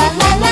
la la la